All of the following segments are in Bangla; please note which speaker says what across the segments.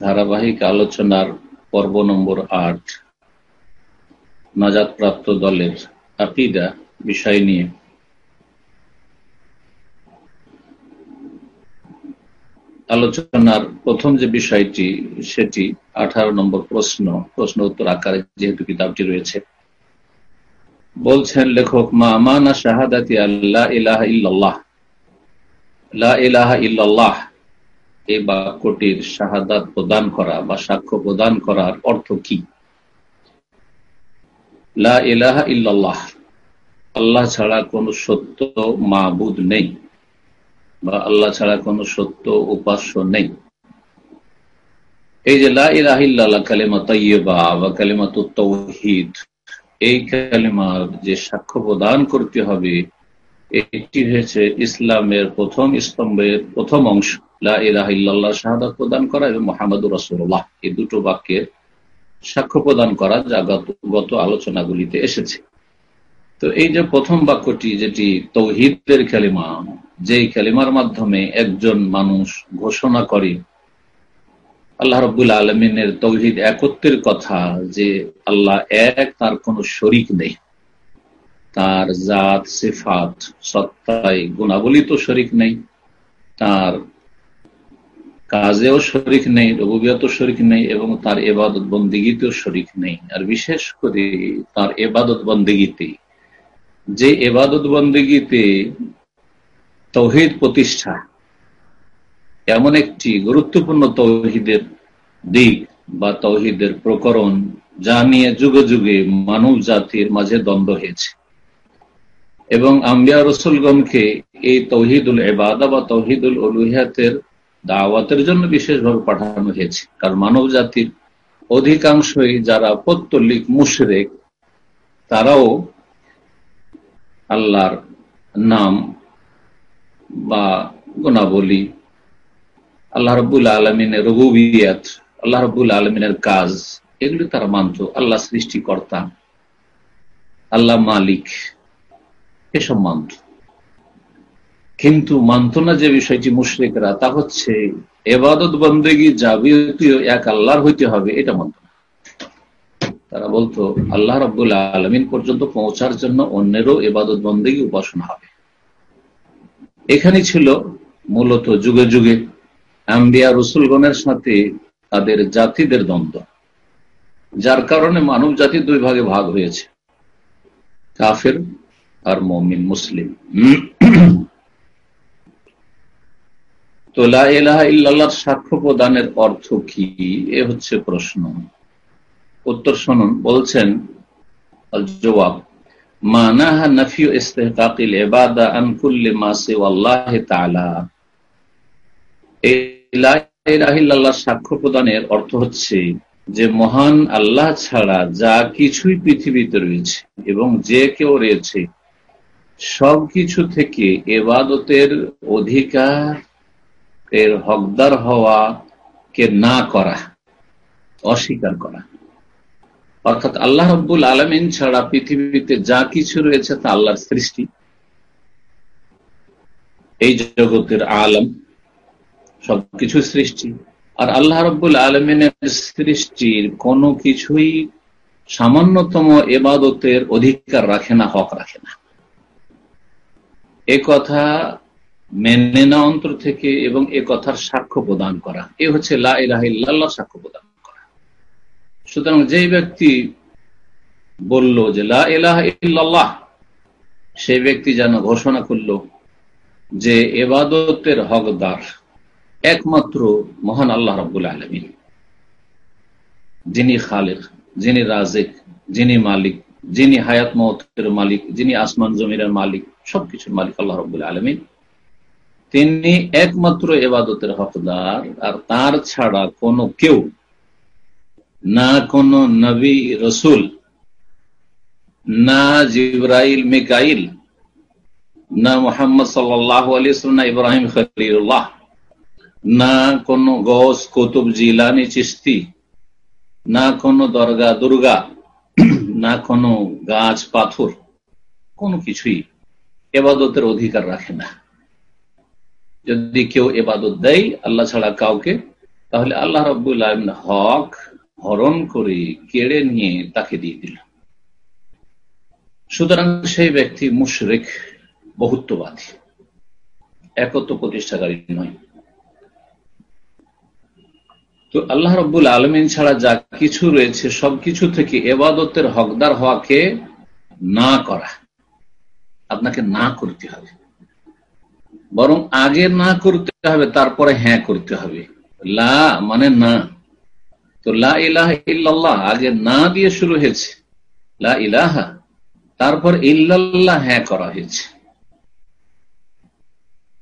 Speaker 1: ধারাবাহিক আলোচনার পর্ব নম্বর আট, নাজাদপ্রাপ্ত দলের আকিদা বিষয় নিয়ে। আলোচনার প্রথম যে বিষয়টি, সেটি আঠারো নম্বর প্রশ্ন প্রশ্ন উত্তর আকারে যেহেতু কিতাবটি রয়েছে। বলছেন লেখক, মা আমানা শাহাদাতি আল্লাহ ইলাহা ইল্লাল্লাহ। এই বাক্যটির শাহাদাত প্রদান করা বা সাক্ষ্য প্রদান করার অর্থ কি? ইল্লাল্লাহ। আল্লাহ ছাড়া কোনো সত্য মাবুদ নেই বা আল্লাহ ছাড়া কোনো সত্য উপাস্য নেই। এই যে লা কালিমা তাইয়্যিবা বা কালিমা তৌহিদ এই কালিমার যে সাক্ষ্য প্রদান করতে হবে এটি হয়েছে ইসলামের প্রথম স্তম্ভের প্রথম অংশ লাহ প্রদান করা এবং মোহাম্মদুর রসুল্লাহ এই দুটো বাক্যের সাক্ষ্য প্রদান করা যা গত আলোচনাগুলিতে এসেছে। তো এই যে প্রথম বাক্যটি, যেটি তৌহিদের কালিমা, যেই খেলিমার মাধ্যমে একজন মানুষ ঘোষণা করে, আল্লাহ রবুল আলমিনের তৌহিদ একত্রের কথা যে আল্লাহ এক, তার কোনো শরিক নেই। তার জাত, সিফাত, সত্তায় গুণাবলী তো শরিক নেই। তার কাজেও শরিক নেই রবুবিয়ত শরিক নেই এবং তার এবাদত বন্দিগিতেও শরিক নেই। আর বিশেষ করে তার এবাদত বন্দিগিতে, যে এবাদত বন্দিগিতে তৌহিদ প্রতিষ্ঠা এমন একটি গুরুত্বপূর্ণ তৌহিদের দিক বা তৌহিদের প্রকরণ যা নিয়ে যুগে যুগে মানব জাতির মাঝে দ্বন্দ্ব হয়েছে। এবং আম্বিয়া রসুলগণকে এই তৌহিদুল এবাদা বা তৌহিদুল অলুহিয়াতের দাওয়াতের জন্য বিশেষভাবে পাঠানো হয়েছে। কারণ মানব জাতির অধিকাংশই যারা পত্তলিক, মুশরেক, তারাও আল্লাহর নাম বা গুণাবলী, আল্লাহ রবুল আলমিনের রঘুবিয়াত আল্লাহ রবুল আলমিনের কাজ, এগুলি তারা মানত। আল্লাহ সৃষ্টিকর্তা, আল্লাহ মালিক। এসব মানত কিন্তু মানত না যে বিষয়টি মুশ্রিকরা, তা হচ্ছে এবাদত বন্দেগী যাবতীয় এক আল্লাহর হইতে হবে, এটা মানত তারা বলতো, আল্লাহ রব্বুল্লাহ আলমিন পর্যন্ত পৌঁছার জন্য অন্যেরও এবাদত বন্দেগী উপাসনা হবে। এখানে ছিল মূলত যুগে যুগে আম্বিয়া রসুলগণের সাথে তাদের জাতিদের দ্বন্দ্ব, যার কারণে মানব জাতি দুই ভাগে ভাগ হয়েছে। কাফের আর মমিন মুসলিম তো লাহ সাক্ষ্য প্রদানের অর্থ কি? এ হচ্ছে প্রশ্ন। উত্তর শুনুন। বলছেন জবাব সাক্ষ্য প্রদানের অর্থ হচ্ছে যে মহান আল্লাহ ছাড়া যা কিছুই পৃথিবীতে রয়েছে এবং যে কেউ রয়েছে সবকিছু থেকে এবাদতের অধিকার, এর হকদার হওয়া কে না করা, অস্বীকার করা। অর্থাৎ আল্লাহ রব্বুল আলমিন ছাড়া পৃথিবীতে যা কিছু রয়েছে তা আল্লাহর সৃষ্টি। এই জগতের আলম, সবকিছু সৃষ্টি। আর আল্লাহ রব্বুল আলমিনের সৃষ্টির কোনো কিছুই সামান্যতম এবাদতের অধিকার রাখে না, হক রাখে না। এ কথা মেনে না অন্তর থেকে এবং এ কথার সাক্ষ্য প্রদান করা। এ হচ্ছে লাহ সাক্ষ্য প্রদান করা। সুতরাং যে ব্যক্তি বলল যে লাহ সেই ব্যক্তি যেন ঘোষণা করল যে এবাদতের হকদার একমাত্র মহান আল্লাহ রব্বুল আলমী যিনি খালেক, যিনি রাজেক যিনি মালিক, যিনি হায়াত মতের মালিক, যিনি আসমান জমিনের মালিক সবকিছুর মালিক আল্লাহ রব্বুল আলমী তিনি একমাত্র এবাদতের হকদার, আর তার ছাড়া কোনো কেউ না কোন নবী রসুল, না জিব্রাইল, মিকাইল, না মোহাম্মদ সাল্লাহ না ইব্রাহিম খলিল্লাহ না কোনো গস কৌতুব, জিলানি চিস্তি না কোনো দরগা, দুর্গা, না কোনো গাছ, পাথর, কোনো কিছুই এবাদতের অধিকার রাখে না। যদি কেউ এবাদত দেয়, আল্লাহ ছাড়া কাউকে, তাহলে আল্লাহ রব্বুল আলমিন হক হরণ করে কেড়ে নিয়ে তাকে দিয়ে দিল। সুতরাং সেই ব্যক্তি মুশরেক, বহুত্ববাদী একত্র প্রতিষ্ঠাকারী নয়। তো আল্লাহ রব্বুল আলমিন ছাড়া যা কিছু রয়েছে, সবকিছু থেকে এবাদতের হকদার হওয়াকে না করা। আপনাকে না করতে হবে। বরং আগে না করতে হবে, তারপরে হ্যাঁ করতে হবে। লা মানে না। তো লা ইলাহা আগে না দিয়ে শুরু হয়েছে। লা ইলাহা, তারপর ইল্লাল্লাহ হ্যাঁ করা হয়েছে।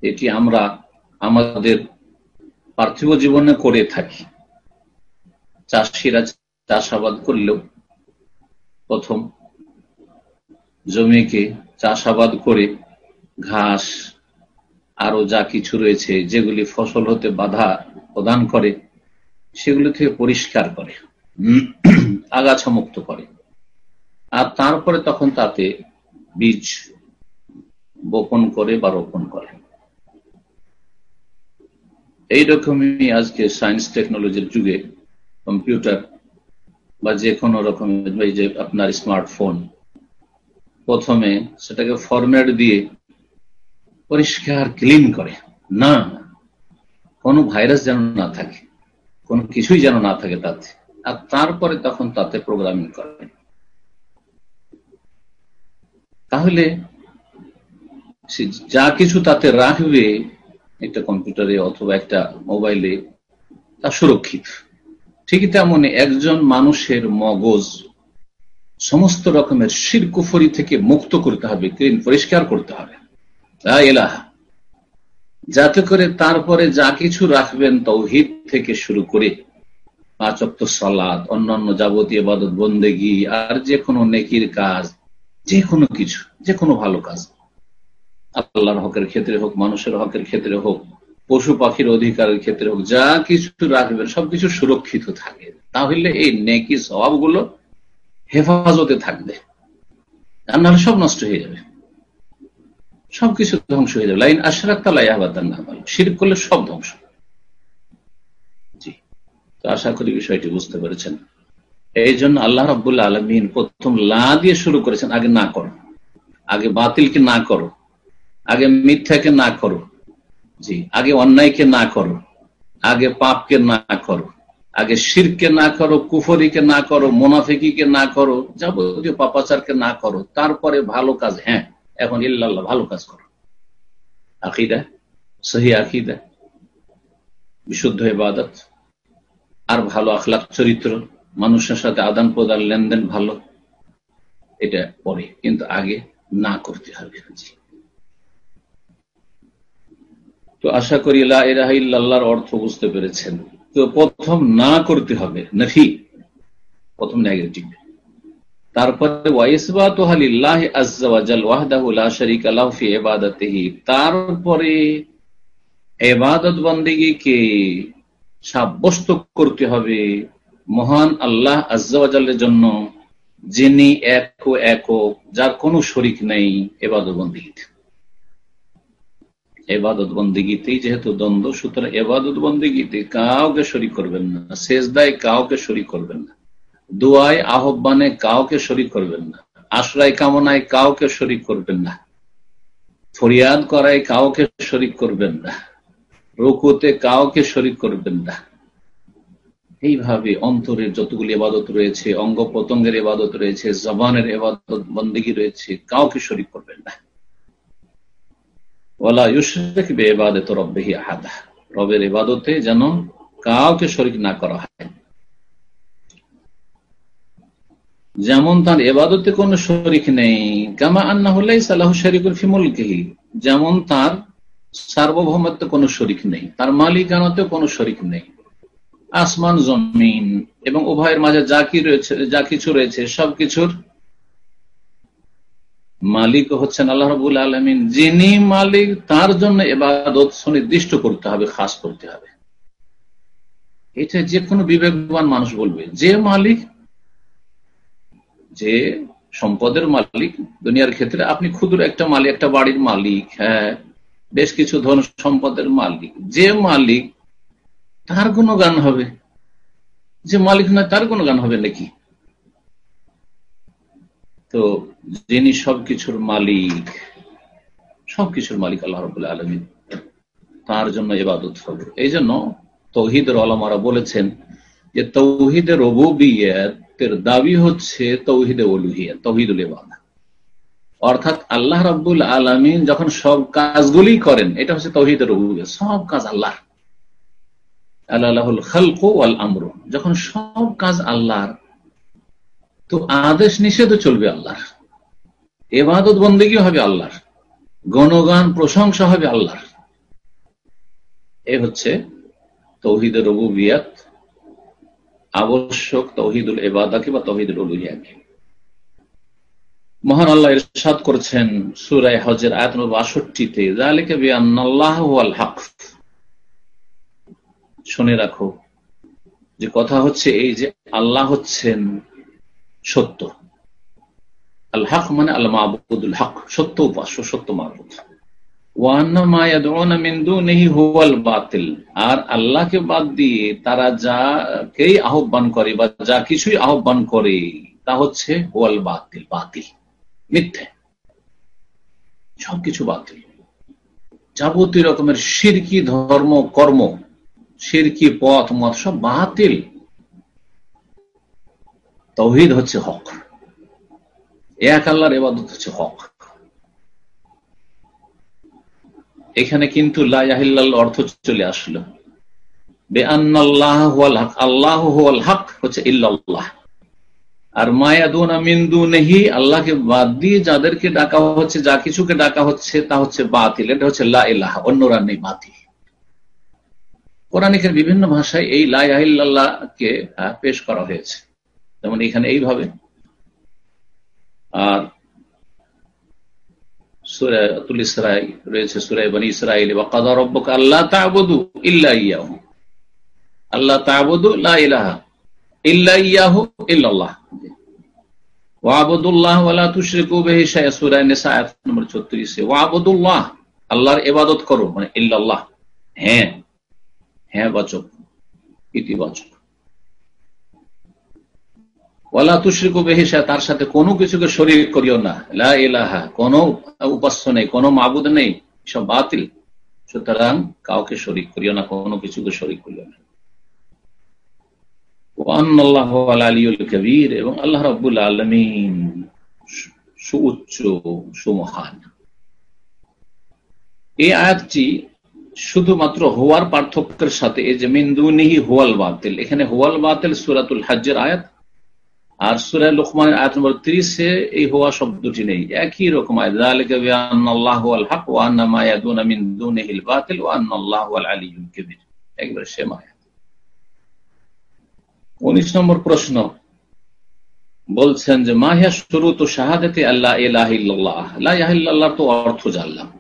Speaker 1: এটি আমরা আমাদের পার্থিব জীবনে করে থাকি। চাষিরা চাষাবাদ করলেও প্রথম জমিকে চাষাবাদ করে ঘাস আরও যা কিছু রয়েছে, যেগুলি ফসল হতে বাধা প্রদান করে, সেগুলি থেকে পরিষ্কার করে, আগাছা মুক্ত করে। আর তারপরে তখন তাতে বীজ বপন করে বা রোপণ করে। এইরকমই আজকে সায়েন্স টেকনোলজির যুগে কম্পিউটার বা যে কোনো রকমের যে আপনার স্মার্টফোন প্রথমে সেটাকে ফরম্যাট দিয়ে পরিষ্কার ক্লিন করে। না, কোনো ভাইরাস যেন না থাকে, কোনো কিছুই যেন না থাকে তাতে। আর তারপরে তখন তাতে প্রোগ্রামিং করে। তাহলে যা কিছু তাতে রাখবে, একটা কম্পিউটারে অথবা একটা মোবাইলে তা সুরক্ষিত। ঠিকই তেমনি একজন মানুষের মগজ সমস্ত রকমের শিরকুফরি থেকে মুক্ত করতে হবে, ক্লিন, পরিষ্কার করতে হবে। এলাহা যাতে করে তারপরে যা কিছু রাখবেন তৌহিদ থেকে শুরু করে পাঁচক্ত সালাদ অন্যান্য যাবতীয় বাদত বন্দেগি, আর যে কোনো নেকির কাজ, যে কোনো কিছু, যে কোনো ভালো কাজ। আল্লাহর হকের ক্ষেত্রে হোক, মানুষের হকের ক্ষেত্রে হোক, পশু পাখির অধিকারের ক্ষেত্রে হোক, যা কিছু রাখবেন, সবকিছু সুরক্ষিত থাকে। তাহলে এই নেকি স্বভাবগুলো হেফাজতে থাকবে। আর নাহলে সব নষ্ট হয়ে যাবে। সবকিছু ধ্বংস হয়ে যাবে। লাইন আশরাক তালাই আবাদান না শির করলে সব ধ্বংস। জি। তো আশা করি বিষয়টি বুঝতে পেরেছেন। এই জন্য আল্লাহ রাবুল্লাহ আলমিন প্রথম লা দিয়ে শুরু করেছেন, আগে না করো। আগে বাতিলকে না করো। আগে মিথ্যাকে না করো। জি। আগে অন্যায়কে না করো। আগে পাপকে না করো। আগে শিরকে না করো, কুফরিকে না করো, মোনাফেকিকে না করো, যাবতীয় পাপাচারকে না করো, তারপরে ভালো কাজ হ্যাঁ এখন ইল্লাল্লাহ ভালো কাজ করো। আকিদা, সহি আকিদা, বিশুদ্ধ ইবাদত, আর ভালো আখলাক চরিত্র, মানুষের সাথে আদান প্রদান, লেনদেন ভালো, এটা পরে, কিন্তু আগে না করতে হবে। তো আশা করি লাহ ইল্লাহর অর্থ বুঝতে পেরেছেন। তো প্রথম না করতে হবে, নাফি, প্রথম নেগেটিভ তারপরে তারপরে এবাদত বন্দিগিকে সাব্যস্ত করতে হবে। মহান আল্লাহ আজ্জাওয়াজালের জন্য যিনি এক একক, যার কোনো শরিক নেই এবাদত বন্দিগিতে। এবাদত বন্দিগিতেই যেহেতু দ্বন্দ্ব, সুতরাং এবাদত বন্দিগিতে কাউকে শরিক করবেন না শেষদায় কাউকে শরিক করবেন না, দোয়ায়, আহ্বানে কাউকে শরিক করবেন না, আশ্রয় কামনায় কাউকে শরিক করবেন না, ফরিয়াদ করায় কাউকে শরিক করবেন না, রুকুতে কাউকে শরিক করবেন না। এইভাবে অন্তরের যতগুলি এবাদত রয়েছে অঙ্গ প্রত্যঙ্গের এবাদত রয়েছে, জবানের এবাদত বন্দিগি রয়েছে, কাউকে শরিক করবেন না। রবের এবাদতে যেন কাউকে শরিক না করা হয়। যেমন তার এবাদতে কোন শরিক নেই, কামা আন্না হল্লাই সালাহ শরিকুল ফিমুলকেহি যেমন তার সার্বভৌমত্ব কোনো শরিক নেই, তার মালিকানাতে কোনো শরিক নেই। আসমান, জমিন এবং উভয়ের মাঝে যা কি রয়েছে, যা কিছু রয়েছে, সবকিছুর মালিক হচ্ছেন আল্লাহ রবুল আলমিন। যিনি মালিক, তার জন্য এবাদত সুনির্দিষ্ট করতে হবে, খাস করতে হবে। এটা যে কোনো বিবেকবান মানুষ বলবে, যে মালিক, যে সম্পদের মালিক, দুনিয়ার ক্ষেত্রে আপনি ক্ষুদ্র একটা মালিক, একটা বাড়ির মালিক হ্যাঁ বেশ কিছু ধন সম্পদের মালিক, যে মালিক, তার কোনো গান হবে। যে মালিক নয়, তার কোনো গান হবে নাকি? তো যিনি সবকিছুর মালিক সবকিছুর মালিক আল্লাহ রবুল্লা আলমী তার জন্য এবাদত হবে। এই জন্য তৌহিদের আলমারা বলেছেন যে তৌহিদের রবুবিয়তের দাবি হচ্ছে তৌহিদে অলুহিয়া তৌহিদুল এবাদা অর্থাৎ আল্লাহ রাব্বুল আলমিন যখন সব কাজগুলি করেন, এটা হচ্ছে তৌহিদের রবুবিয়ত সব কাজ আল্লাহ আল্লাহুল খালকু আল আমর, যখন সব কাজ আল্লাহর তো আদেশ নিষেধও চলবে আল্লাহর। এবাদত বন্দীও হবে আল্লাহর। গণগান প্রশংসা হবে আল্লাহর। এ হচ্ছে তৌহিদের রবুবিয়াত। আবশ্যক তৌহিদুল এবাদাকে বা তৌহিদুল উলুহিয়াকে মহান আল্লাহ ইরশাদ করেছেন সুরায় হজের আয়াত বাষট্টিতে জালিকে বিআন্নাল্লাহ ওয়াল হক। শুনে রাখো যে কথা হচ্ছে এই যে আল্লাহ হচ্ছেন সত্য। আল হক মানে আল মাহবুদুল হক, সত্য উপাস্য, সত্য মাহবুদ আর আল্লাহকে বাদ দিয়ে তারা যাকেই আহ্বান করে বা যা কিছুই আহ্বান করে, তা হচ্ছে ওয়াল বাতিল বাতিল, মিথ্যে। সবকিছু বাতিল। যাবতীয় রকমের সিরকি ধর্ম, কর্ম, সিরকি পথ, মত সব বাতিল। তৌহিদ হচ্ছে হক। এক আল্লাহর এবাদত হচ্ছে হক। এখানে কিন্তু লাহিল্লাহ অর্থ চলে আসলো। বাদ দিয়ে যাদেরকে ডাকা হচ্ছে, যা কিছুকে ডাকা হচ্ছে, তা হচ্ছে বাতিল। এটা হচ্ছে লাহ অন্যরা নেই কোরআনিকের বিভিন্ন ভাষায় এই লাহিল্লাহকে পেশ করা হয়েছে। যেমন এখানে এইভাবে। আর আল্লাহ তাবুদু ইল্লা ইয়াহু। আল্লাহ তাবুদু লা ইলাহা ইল্লা ইয়াহু ইল্লাল্লাহ। ওয়াবুদুল্লাহ ওয়ালা তুশরিকু বিহি শাইআ। সূরা নিসা আয়াত নম্বর 36 এ ওয়াবুদুল্লাহ, আল্লাহর ইবাদত করো। মানে হ্যাঁ হ্যাঁ বাচক ইতিবাচক। ওয়ালা তুশরিকু বিহি শাইআ, তার সাথে কোনো কিছুকে শরীক করিও না। লা ইলাহা, কোনো উপাস্য নেই, কোনো মাবুদ নেই, সব বাতিল। সুতরাং কাউকে শরীক করিও না, কোনো কিছুকে শরীক করিও না। এবং আল্লাহ রব্বুল আলমিন সুউচ্চ, সুমহান। এই আয়াতটি শুধুমাত্র হোয়ার পার্থক্যের সাথে, এই যে মিন্দুনিহি হোয়াল বাতিল, এখানে হোয়াল বাতিল সুরাতুল হাজ্জের আয়াত। আর সুরা লোকমানের আয়াত নম্বর ত্রিশে এই হওয়া শব্দটি নেই। একই রকম একবার সে মায়া উনিশ নম্বর প্রশ্ন। বলছেন যে মাহিয়া শুরু তো শাহাদাতে আল্লাহ এলাহিল্লাহ তো অর্থ জানলাম।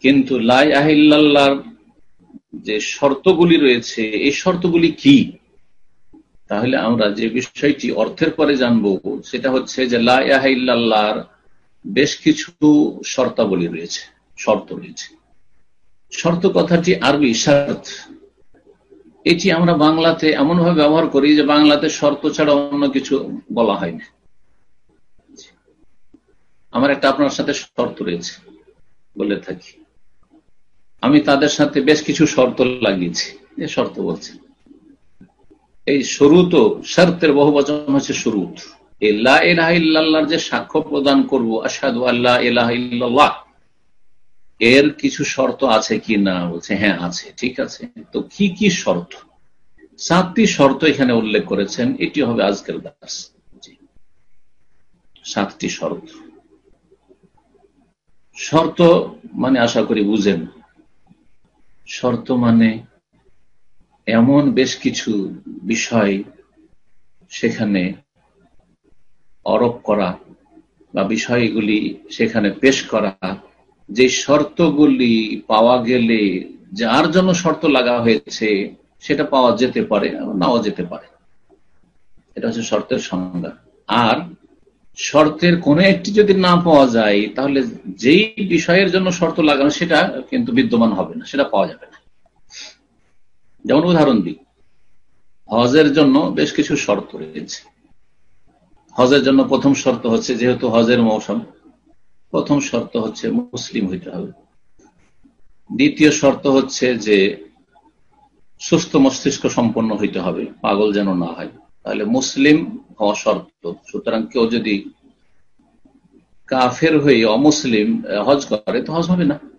Speaker 1: কিন্তু লাহিল্লাহর যে শর্তগুলি রয়েছে, এই শর্তগুলি কি? তাহলে আমরা যে বিষয়টি অর্থের পরে জানব, সেটা হচ্ছে যে লাহিল্লাহর বেশ কিছু শর্তাবলী রয়েছে, শর্ত রয়েছে। শর্ত কথাটি আরবি, শর্ত। এটি আমরা বাংলাতে এমন ভাবে ব্যবহার করি যে বাংলাতে শর্ত ছাড়া অন্য কিছু বলা হয় না আমার একটা আপনার সাথে শর্ত রয়েছে, বলে থাকি। আমি তাদের সাথে বেশ কিছু শর্ত লাগিয়েছি শর্ত বলছে। এই শুরুত শর্তের বহু বচন হচ্ছে শুরুত ইল্লাহর যে সাক্ষ্য প্রদান করব আসাদু আল্লাহ এলাহ এর কিছু শর্ত আছে কি না? বলছে হ্যাঁ আছে, ঠিক আছে। তো কি কি শর্ত? সাতটি শর্ত এখানে উল্লেখ করেছেন, এটি হবে আজকের দাস সাতটি শর্ত। শর্ত মানে আশা করি বুঝেন। শর্ত মানে এমন বেশ কিছু বিষয় সেখানে অরোপ করা বা বিষয়গুলি সেখানে পেশ করা, যে শর্তগুলি পাওয়া গেলে যার জন্য শর্ত লাগা হয়েছে সেটা পাওয়া যেতে পারে, নাও যেতে পারে। এটা হচ্ছে শর্তের সংজ্ঞা। আর শর্তের কোনো একটি যদি না পাওয়া যায়, তাহলে যেই বিষয়ের জন্য শর্ত লাগানো সেটা কিন্তু বিদ্যমান হবে না, সেটা পাওয়া যাবে না। যেমন উদাহরণ দিই। হজের জন্য বেশ কিছু শর্ত রয়েছে। হজের জন্য প্রথম শর্ত হচ্ছে যেহেতু হজের মৌসুম, প্রথম শর্ত হচ্ছে মুসলিম হইতে হবে। দ্বিতীয় শর্ত হচ্ছে যে সুস্থ মস্তিষ্ক সম্পন্ন হইতে হবে, পাগল যেন না হয়। তাহলে মুসলিম হওয়া শর্ত। সুতরাং কেউ যদি কাফের হয়ে অমুসলিম হজ করে, তো হজ হবে না।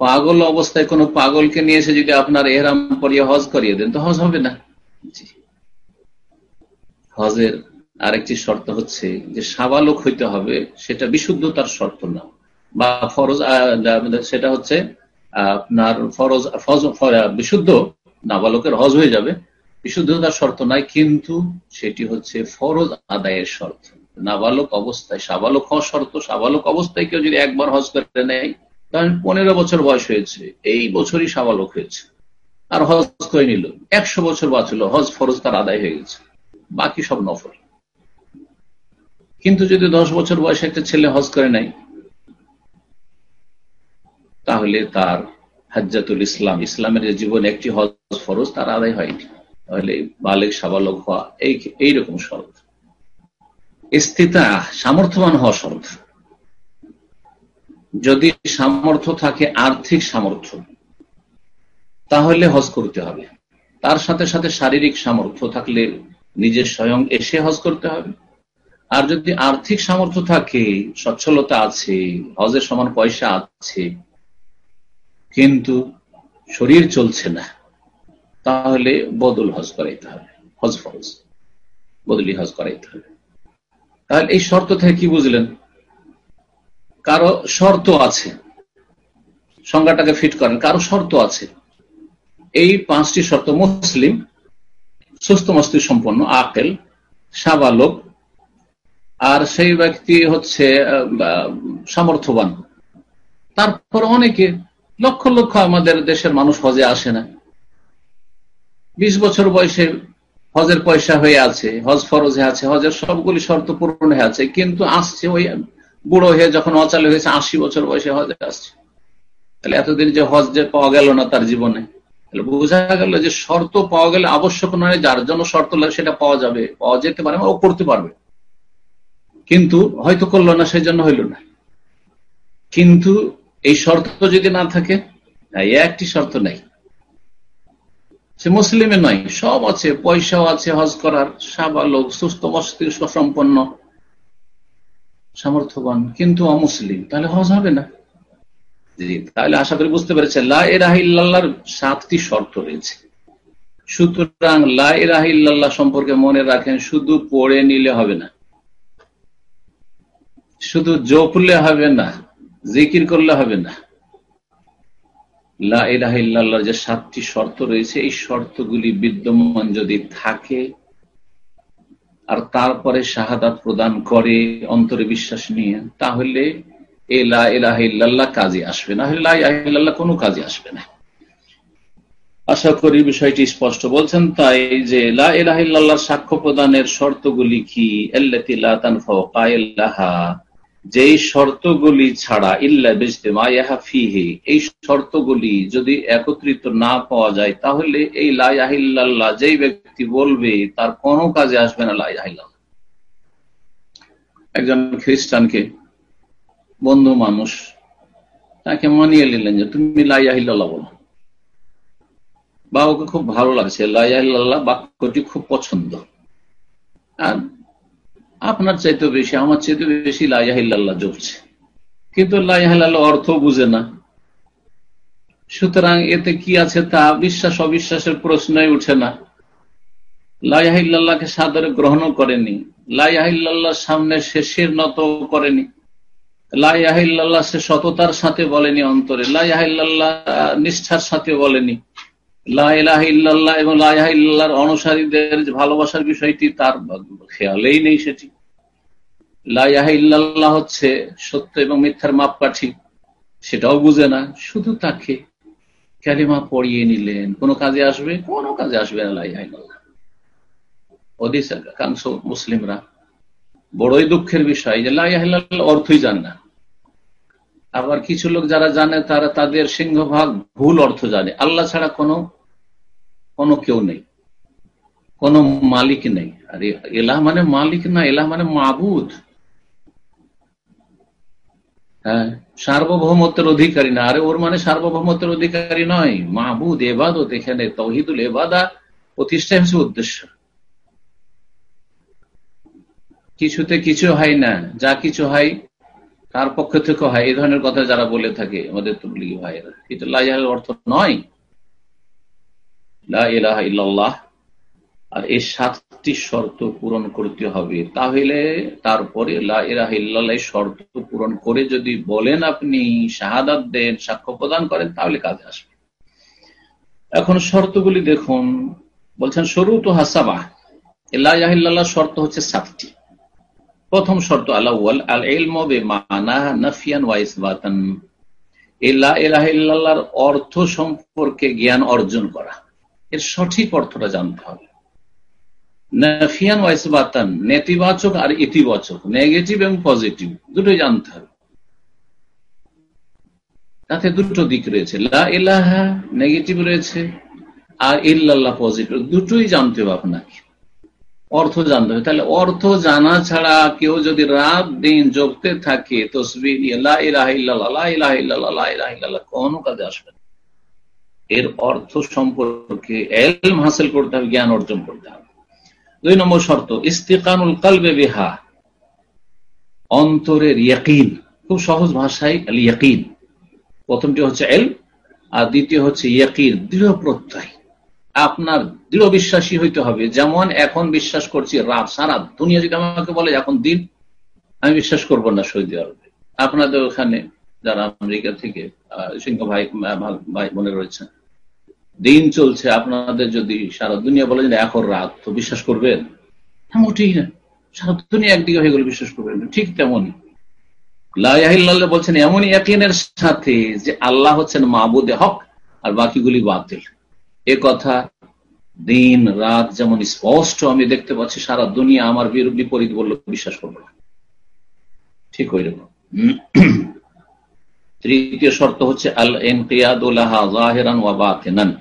Speaker 1: পাগল অবস্থায় কোনো পাগলকে নিয়ে এসে যদি আপনার এহরাম পরিয়ে হজ করিয়ে দেন, তো হজ হবে না। হজের আরেকটি শর্ত হচ্ছে যে সাবালক হইতে হবে, সেটা বিশুদ্ধতার শর্ত না। বা ফরজ সেটা হচ্ছে, আপনার ফরজ বিশুদ্ধ নাবালকের হজ হয়ে যাবে। বিশুদ্ধতার শর্ত নাই, কিন্তু সেটি হচ্ছে ফরজ আদায়ের শর্ত। নাবালক অবস্থায় সাবালক হওয়া শর্ত, সাবালক অবস্থায় কেউ যদি একবার হজ করে নেয় তাহলে পনেরো বছর বয়স হয়েছে, এই বছরই সাবালক হয়েছে। আর হজ করে নিল? একশো বছর বাঁচল, হজ ফরজ তার আদায় হয়ে গেছে। বাকি সব নফল। কিন্তু যদি দশ বছর বয়সে একটা ছেলে হজ করে নাই, তাহলে তার হাজ্জাতুল ইসলাম, ইসলামের যে জীবনে, একটি হজ ফরজ তার আদায় হয়নি। তাহলে বালেক সাবালক হওয়া এই এইরকম শরৎ স্থিতা সামর্থ্যবান হওয়া শরৎ যদি সামর্থ্য থাকে, আর্থিক সামর্থ্য, তাহলে হজ করতে হবে। তার সাথে সাথে শারীরিক সামর্থ্য থাকলে নিজের স্বয়ং এসে হজ করতে হবে। আর যদি আর্থিক সামর্থ্য থাকে, সচ্ছলতা আছে হজের সমান পয়সা আছে, কিন্তু শরীর চলছে না, তাহলে বদল হজ করাইতে হবে। হজ ফরজ। বদলি হজ করাইতে হবে। তাহলে এই শর্ত থেকে কি বুঝলেন? কারও শর্ত আছে। সংজ্ঞাটাকে ফিট করেন, কারও শর্ত আছে। এই পাঁচটি শর্ত মুসলিম, সুস্থ মস্তিষ্ক সম্পন্ন, আকেল, সাবালক, আর সেই ব্যক্তি হচ্ছে সামর্থ্যবান। তারপর অনেকে, লক্ষ লক্ষ আমাদের দেশের মানুষ হজে আসে না। বিশ বছর বয়সে হজের পয়সা হয়ে আছে, হজ ফরজে আছে, হজের সবগুলি শর্ত পূরণ হয়ে আছে, কিন্তু আসছে ওই বুড়ো হয়ে যখন অচালে হয়েছে, আশি বছর বয়সে হজে আসছে। তাহলে এতদিন যে হজ যে পাওয়া গেল না তার জীবনে। তাহলে বোঝা গেল যে শর্ত পাওয়া গেলে আবশ্যক নয়, যার জন্য শর্ত লাগে সেটা পাওয়া যাবে, পাওয়া যেতে পারে ও করতে পারবে। কিন্তু হয়তো করল না সেই জন্য হইল না। কিন্তু এই শর্ত যদি না থাকে একটি শর্ত নাই। সে মুসলিমে নয়, সব আছে, পয়সাও আছে, হজ করার, সাবালক, সুস্থ মস্তিষ্ক সম্পন্ন। সামর্থ্যবান, কিন্তু অমুসলিম, তাহলে হজ হবে না। জি, তাহলে আশা করি বুঝতে পেরেছে লাহিল্লাহর সাতটি শর্ত রয়েছে। সুতরাং লাহিল্লাহ সম্পর্কে মনে রাখেন, শুধু পড়ে নিলে হবে না। শুধু জপলে হবে না, জিকির করলে হবে না। লাহিল্লাহর যে সাতটি শর্ত রয়েছে, এই শর্তগুলি বিদ্যমান যদি থাকে আর তারপরে শাহাদাত প্রদান করে অন্তরে বিশ্বাস নিয়ে, তাহলে এলা এলাহ ইল্লাল্লাহ কাজে আসবে না। হলে লাহ কোনো কাজে আসবে না। আশা করি বিষয়টি স্পষ্ট বলছেন, তাই যে এলাহ ইল্লাল্লাহ সাক্ষ্য প্রদানের শর্তগুলি কি? আল্লাহ যেই শর্তগুলি ছাড়া, ইল্লা বেজতেমায়াহা ফিহে, এই শর্তগুলি যদি একত্রিত না পাওয়া যায়, তাহলে এই লাইল্লাহ যেই ব্যক্তি বলবে, তার কোনো কাজে আসবে না লাইল্লাহ একজন খ্রিস্টানকে বন্ধু মানুষ, তাকে মানিয়ে নিলেন যে, তুমি লাইয়াহিল্লাহ বলো। বা ওকে খুব ভালো লাগছে লাইয়াহিল্লাহ বাক্যটি খুব পছন্দ। আপনার চাইতে বেশি, আমার চাইতে বেশি লাইয়াহিল্লাহ জপছে কিন্তু লাইয়াহিল্লাহ অর্থ বুঝে না। সুতরাং এতে কি আছে তা বিশ্বাস, অবিশ্বাসের প্রশ্নই উঠে না। লাইয়াহিল্লাহকে সাদরে গ্রহণ করেনি। লাইয়াহিল্লাহর সামনে শেষের নত করেনি। লাইয়াহিল্লাহ সে সততার সাথে বলেনি অন্তরে। লাইয়াহিল্লাহ নিষ্ঠার সাথে বলেনি। লাইলাহিল্লাহ এবং লাইহাইল্লাহর অনুসারীদের ভালোবাসার বিষয়টি তার খেয়ালেই নেই সেটি। লাইয়াহিল্লাহ হচ্ছে সত্য এবং মিথ্যার মাপকাঠি। সেটাও বুঝে না, শুধু তাকে ক্যালিমা পড়িয়ে নিলেন। কোন কাজে আসবে? কোনো কাজে আসবে না লাইহাইল্লাহ অধিকাংশ মুসলিমরা। বড়ই দুঃখের বিষয় যে লাইয়াহিল্লাহ অর্থই জানে না। আবার কিছু লোক যারা জানে, তারা তাদের সিংহভাগ ভুল অর্থ জানে। আল্লাহ ছাড়া কোনো কোনো কেউ নেই। কোনো মালিক নেই। আর এলাহ মানে মালিক না, এলাহ মানে মাবুদ। হ্যাঁ সার্বভৌমত্বের অধিকারী না। আরে ওর মানে সার্বভৌমত্বের অধিকারী নয়। মাহবুদ এবাদত, এখানে তহিদুল এবাদা প্রতিষ্ঠা হচ্ছে উদ্দেশ্য। কিছুতে কিছু হয় না। যা কিছু হয় তার পক্ষ থেকে হয়, এই ধরনের কথা যারা বলে থাকে, আমাদের তবলিগি ভাইয়েরা। কিন্তু লাইহাল অর্থ নয়। ইল্লাল্লাহ। আর এই সাতটি শর্ত পূরণ করতে হবে। তাহলে তারপরে শর্ত পূরণ করে যদি বলেন আপনি শাহাদাত দেন, সাক্ষ্য প্রদান করেন, তাহলে কাজে আসবে। এখন শর্তগুলি দেখুন। বলছেন সরু তো হাসাবা ইল্লাহ শর্ত হচ্ছে সাতটি। প্রথম শর্ত আল্লাহ আল এলমবে মানা নাফিয়ান ওয়াইসবাতান ইল্লাহ অর্থ সম্পর্কে জ্ঞান অর্জন করা। এর সঠিক অর্থটা জানতে হবে। নাফিয়ান ওয়াইসবাতান নেতিবাচক আর ইতিবাচক নেগেটিভ এবং পজিটিভ দুটোই জানতে হবে। তাতে দুটো দিক রয়েছে। লা ইলাহা নেগেটিভ রয়েছে আর ইল্লাল্লাহ পজিটিভ দুটোই জানতে হবে আপনাকে। অর্থ জানতে হবে। তাহলে অর্থ জানা ছাড়া কেউ যদি রাত দিন জপতে থাকে তসবি কোনো কাজে আসবে এর অর্থ সম্পর্কে এলম হাসিল করতে হবে, জ্ঞান অর্জন করতে হবে। দুই নম্বর শর্ত, ইস্তিকানুল কালবে বিহা। অন্তরের ইয়াকিন, খুব সহজ ভাষায় আল ইয়াকিন। প্রথমটি হচ্ছে এল, আর দ্বিতীয় হচ্ছে ইয়াকিন, দৃঢ় প্রত্যয়। আপনার দৃঢ় বিশ্বাসী হইতে হবে। যেমন এখন বিশ্বাস করছি রাত, সারা দুনিয়া যদি আমাকে বলে এখন দিন, আমি বিশ্বাস করব না সৌদি আরবে। আপনাদের ওখানে যারা আমেরিকা থেকে সিংহ ভাই ভাই বোনে রয়েছেন দিন চলছে, আপনাদের যদি সারা দুনিয়া বলে যে এখন রাত, তো বিশ্বাস করবেন? মোটেই না। সারা দুনিয়া একদিকে হয়ে গেলে বিশ্বাস করবেন ঠিক তেমনই। বলছেন, এমনই সাথে যে আল্লাহ হচ্ছেন মাহবুদে হক, আর বাকিগুলি বাতিল। এ কথা দিন, রাত যেমন স্পষ্ট আমি দেখতে পাচ্ছি, সারা দুনিয়া আমার বিপরীত বললে বিশ্বাস করব না। ঠিক হয়ে যাব তৃতীয় শর্ত হচ্ছে আল এনকিয়াদান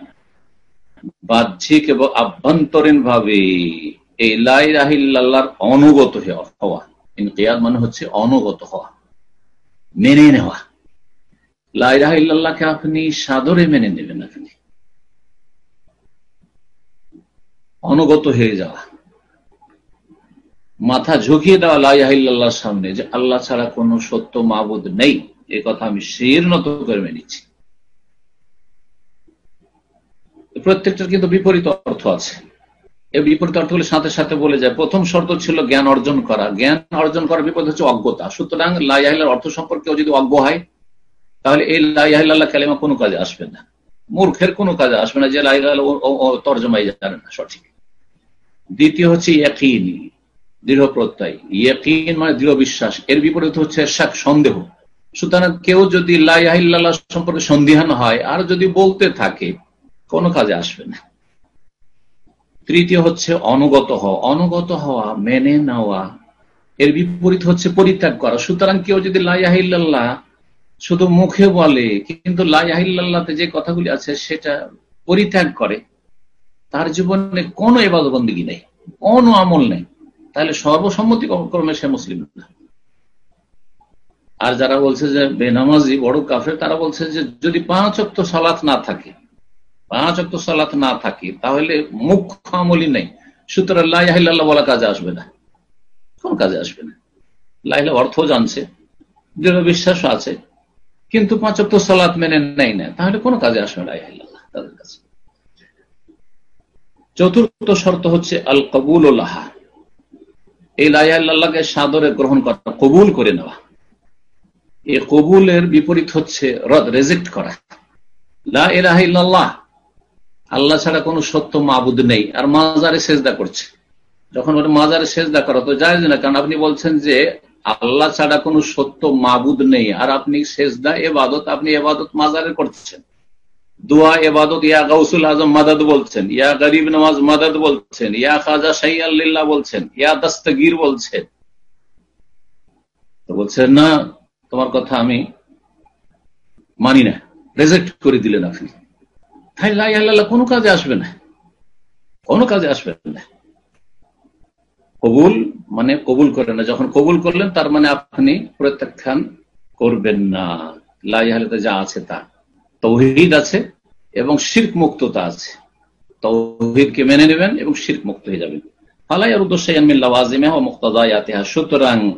Speaker 1: বাহ্যিক এবং আভ্যন্তরীণ ভাবে এই লাই রাহিল্লাহর অনুগত হওয়া। ইনকিয়াদ মানে হচ্ছে অনুগত হওয়া, মেনে নেওয়া। লাই রাহিল্লাহকে আপনি সাদরে মেনে নেবেন আপনি। অনুগত হয়ে যাওয়া। মাথা ঝুঁকিয়ে দেওয়া লাইহাইল্লাহর সামনে যে আল্লাহ ছাড়া কোনো সত্য মাবুদ নেই। এ কথা আমি শির নত করে মেনেছি প্রত্যেকটার কিন্তু বিপরীত অর্থ আছে। এই বিপরীত অর্থগুলির সাথে সাথে বলে যায়, প্রথম শর্ত ছিল জ্ঞান অর্জন করা। জ্ঞান অর্জন করার বিপরীত হচ্ছে অজ্ঞতা। সুতরাং লাইহাইল্লার অর্থ সম্পর্কেও যদি অজ্ঞ হয়, তাহলে এই লাইহাইল্লাহ কালেমা কোনো কাজে আসবে না। মূর্খের কোনো কাজে আসবে না যে তর্জমাই জানে না সঠিক। দ্বিতীয় হচ্ছে ইয়াকিন, দৃঢ় প্রত্যয়। ইয়াকিন মানে দৃঢ় বিশ্বাস। এর বিপরীত হচ্ছে সন্দেহ। সুতরাং কেউ যদি লাইল্লাহ সম্পর্কে সন্দিহান হয়, আর যদি বলতে থাকে, কোনো কাজে আসবে না। তৃতীয় হচ্ছে অনুগত হওয়া। অনুগত হওয়া, মেনে নেওয়া, এর বিপরীত হচ্ছে পরিত্যাগ করা। সুতরাং কেউ যদি লাইল্লাহ শুধু মুখে বলে, কিন্তু লাইল্লাহতে যে কথাগুলি আছে সেটা পরিত্যাগ করে, তার জীবনে কোনো এবাদবন্দিগি নেই, কোনো আমল নেই। তাহলে সর্বসম্মতি ক্রমে সে মুসলিম না। আর যারা বলছে যে বেনামাজি, বড় কাফের, তারা বলছে যে যদি পাঁচ অক্ত সালাত না থাকে, পাঁচ অক্ত সালাত না থাকে, তাহলে মুখ্য আমলই নেই। সুতরাং লাইল্লাহ বলা কাজে আসবে না। কোন কাজে আসবে না। লাইলা অর্থ জানছে, দৃঢ় বিশ্বাসও আছে, কিন্তু পাঁচ অক্ত সালাত মেনে নেয় না। তাহলে কোনো কাজে আসবে না লাইল্লাহ তাদের কাছে। চতুর্থ শর্ত হচ্ছে আল কবুল লাহা। এই লাইল্লাহকে সাদরে গ্রহণ করা, কবুল করে নেওয়া। এই কবুলের বিপরীত হচ্ছে রদ, রেজেক্ট করা। লাহ আল্লাহ ছাড়া কোনো সত্য মাবুদ নেই। আর মাজারে সেজদা করছে। যখন ওর মাজারে সেজদা করা তো যায় না, কারণ আপনি বলছেন যে আল্লাহ ছাড়া কোনো সত্য মাবুদ নেই। আর আপনি সেজদা, এবাদত, আপনি এবাদত মাজারে করছেন। দোয়া, এবাদত, ইয়া গাউসুল আজম মাদাদ বলছেন, ইয়া গরিব নওয়াজ মাদাদ বলছেন, ইয়া খাজা শাহি আল্লাহ বলছেন, ইয়া দস্তগীর বলছেন। বলছেন না তোমার কথা আমি মানি না। রেজেক্ট করে দিলেন আপনি। তাই লাই আল্লাহ কোনো কাজে আসবে না। কোনো কাজে আসবেন না। কবুল মানে কবুল করেন না। যখন কবুল করলেন, তার মানে আপনি প্রত্যাখ্যান করবেন না। লাই লাইহালিতে যা আছে তা। তৌহিদ আছে এবং শির্ক মুক্ততা আছে। তৌহিদকে মেনে নেবেন এবং শির্ক মুক্ত হয়ে যাবেন। সুতরাং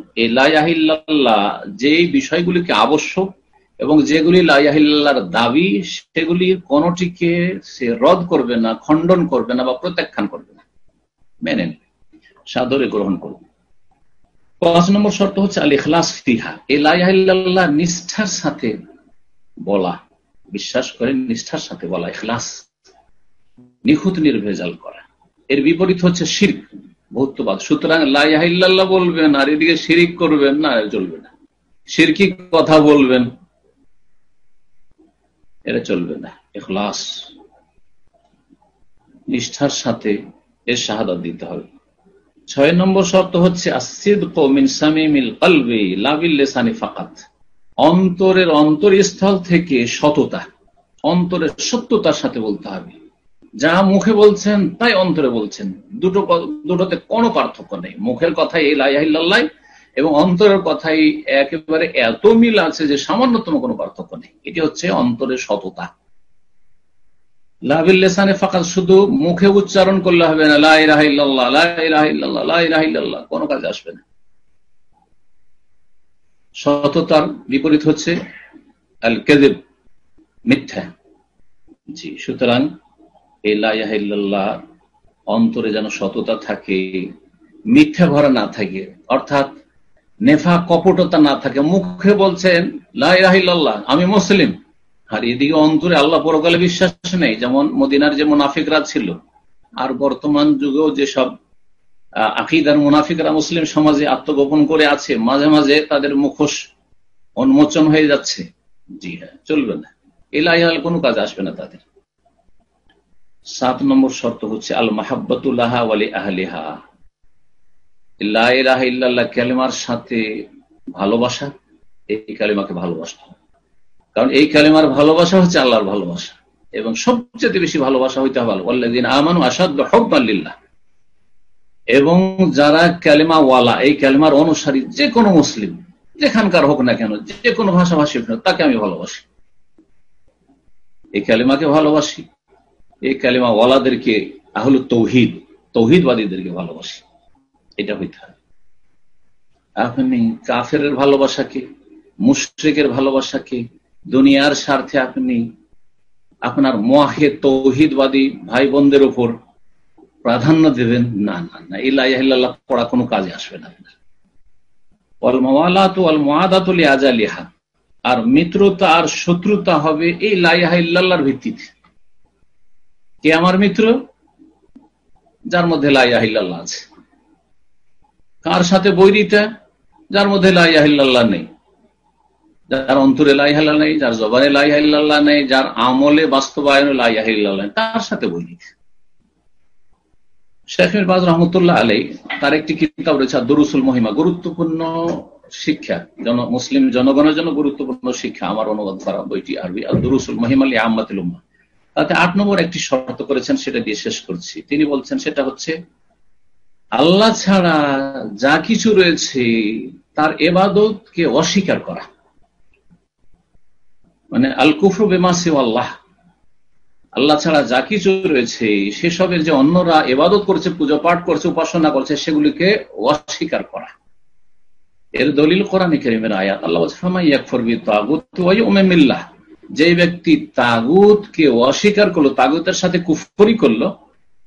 Speaker 1: যে বিষয়গুলিকে আবশ্যক এবং যেগুলি লাইয়াহিল্লার দাবি সেগুলির কোনটিকে সে রদ করবে না, খণ্ডন করবে না বা প্রত্যাখ্যান করবে না। মেনে সাদরে গ্রহণ করবে পাঁচ নম্বর শর্ত হচ্ছে আল ইখলাস ফিহা। এই লাইয়াহিল্লাহ নিষ্ঠার সাথে বলা, বিশ্বাস করে নিষ্ঠার সাথে বলা, ইখলাস, নিখুঁত নির্ভেজাল করা। এর বিপরীত হচ্ছে শির্ক ভৌত্যবাদ সুতরাং লাইয়াহিল্লাহ বলবেন, আর এদিকে শিরিক করবেন না, চলবে না। সিরকি কথা বলবেন এটা চলবে না। এখলাস নিষ্ঠার সাথে এর শাহাদাত দিতে হবে। ছয় নম্বর শর্ত হচ্ছে ফাকাত। অন্তরের অন্তরস্থল থেকে সততা, অন্তরের সত্যতার সাথে বলতে হবে। যা মুখে বলছেন, তাই অন্তরে বলছেন। দুটো দুটোতে কোনো পার্থক্য নেই। মুখের কথাই এই লাইল্লাহ এবং অন্তরের কথাই একেবারে এত মিল আছে যে সামান্যতম কোনো পার্থক্য নেই। এটি হচ্ছে অন্তরের সততা। লাভিল্লেসানে ফাঁকা শুধু মুখে উচ্চারণ করলে হবে না লাই রাহিল্লাহ লাই রাহিল্লাহ লাই রাহিল্লাহ কোনো কাজ আসবে না। সততার বিপরীত হচ্ছে আল কেদেব মিথ্যা। জি, সুতরাং এই লাইল্লাহ অন্তরে যেন সততা থাকে, মিথ্যা ভরা না থাকে। অর্থাৎ নেফা কপটতা না থাকে। মুখে বলছেন লাইরাহিল্লাহ আমি মুসলিম। আর এদিকে অন্তরে আল্লাহ পরকালে বিশ্বাস নেই। যেমন মদিনার যে মুনাফিকরা ছিল, আর বর্তমান যুগেও যেসব আকিদার মুনাফিকরা মুসলিম সমাজে আত্মগোপন করে আছে, মাঝে মাঝে তাদের মুখোশ উন্মোচন হয়ে যাচ্ছে। জি হ্যাঁ চলবে না। এলাইহাল কোনো কাজ আসবে না তাদের। সাত নম্বর শর্ত হচ্ছে আল মাহাব্বতুল্লাহ আলী আহলিহা ইল্লাহ কালিমার সাথে ভালোবাসা, এই কালিমাকে ভালোবাসা কারণ এই কালিমার ভালোবাসা হচ্ছে আল্লাহর ভালোবাসা। এবং সবচেয়ে বেশি ভালোবাসা হইতে হবে আল্লাহ আমানু আসাদ হকমাল্লিল্লাহ এবং যারা ক্যালিমা ওয়ালা এই ক্যালিমার অনুসারী, যে কোনো মুসলিম, যেখানকার হোক না কেন, যে কোনো ভাষাভাষী হোক তাকে আমি ভালোবাসি। এই ক্যালিমাকে ভালোবাসি। এই ক্যালিমা ওয়ালাদেরকে আহল তৌহিদ, তৌহিদবাদীদেরকে ভালোবাসি। এটা হইতে হবে আপনি কাফের ভালোবাসাকে, মুশ্রিকের ভালোবাসাকে, দুনিয়ার স্বার্থে আপনি, আপনার মহে তৌহিদবাদী ভাই বোনদের উপর প্রাধান্য দেবেন, না না না ইল্লাহ পড়া কোনো কাজে আসবে না। আর মিত্রতা আর শত্রুতা হবে এই লাইহা ভিত্তিতে। কে আমার মিত্র? যার মধ্যে লাইহা ইল্লাহ আছে। কার সাথে বৈরিতা যার মধ্যে লাইয়াহিল্লাহ নেই। যার অন্তরে লাইহাল্লাহ নেই, যার জবানে লাইহাল্লাহ নেই, যার আমলে বাস্তবায়নে লাইয়াহিল্লাহ নেই, তার সাথে বৈরিতা শেখের বাজ রহমতুল্লাহ আলাই তার একটি কিতাব রয়েছে দরুসুল মহিমা, গুরুত্বপূর্ণ শিক্ষা। জন, মুসলিম জনগণের জন্য গুরুত্বপূর্ণ শিক্ষা। আমার অনুবাদ করা বইটি আরবি আর দরুসুল মহিমা আলী আহমদুল তাতে আট নম্বর একটি শর্ত করেছেন, সেটা দিয়ে শেষ করছি। তিনি বলছেন, সেটা হচ্ছে, আল্লাহ ছাড়া যা কিছু রয়েছে, তার এবাদতকে অস্বীকার করা। মানে আল কুফর বেমাসি আল্লাহ। আল্লাহ ছাড়া যা কিছু রয়েছে, সেসবের যে অন্যরা এবাদত করছে, পুজো পাঠ করছে, উপাসনা করছে, সেগুলিকে অস্বীকার করা। এর দলিল কোরআন কেরিমের আয়াত। আল্লাহ যে ব্যক্তি তাগুতকে অস্বীকার করল, তাগুতের সাথে কুফরি করল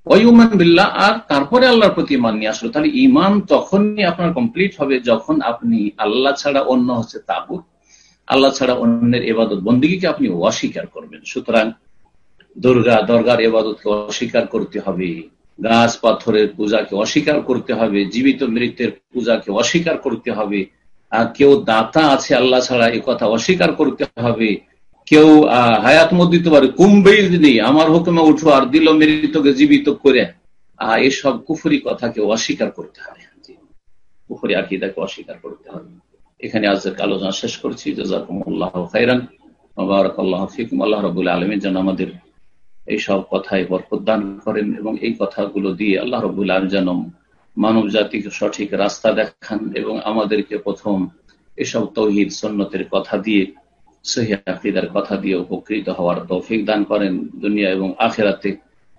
Speaker 1: ওয়ুমান বিল্লাহ, আর তারপরে আল্লাহর প্রতি ইমান নিয়ে আসলো। তাহলে ইমান তখনই আপনার কমপ্লিট হবে যখন আপনি আল্লাহ ছাড়া অন্য হচ্ছে তাগুত। আল্লাহ ছাড়া অন্যের এবাদত বন্দিকে আপনি অস্বীকার করবেন। সুতরাং দুর্গা, দরগার এবাদতকে অস্বীকার করতে হবে, গাছ পাথরের পূজাকে অস্বীকার করতে হবে, জীবিত মৃত্যুর পূজাকে অস্বীকার করতে হবে কেউ দাতা আছে আল্লাহ ছাড়া এ কথা অস্বীকার করতে হবে কেউ হায়াত মত দিতে পারে কুম্বেই যদি আমার হুকুমে উঠো আর দিল মৃতকে জীবিত করে এসব কুফুরি কথাকে অস্বীকার করতে হবে। কুফুরি আকিদাকে অস্বীকার করতে হবে। এখানে আজকে আলোচনা শেষ করছি। খাইরান আল্লাহ ফিকুম। আল্লাহ রবুল্লা আলমীর যেন আমাদের এইসব কথায় বরকত দান করেন এবং এই কথাগুলো দিয়ে আল্লাহ রবুল আলম যেন মানব জাতিকে সঠিক রাস্তা দেখান এবং আমাদেরকে প্রথম এসব তৌহিদ সন্ন্যতের কথা দিয়ে সহিদার কথা দিয়ে উপকৃত হওয়ার তৌফিক দান করেন দুনিয়া এবং আখেরাতে।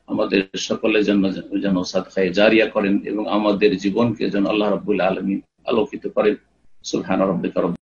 Speaker 1: আমাদের সকলের জন্য যেন সাদখায় জারিয়া করেন এবং আমাদের জীবনকে যেন আল্লাহ রবুল্লা আলমী আলোকিত করেন। সুলহান রব্বিক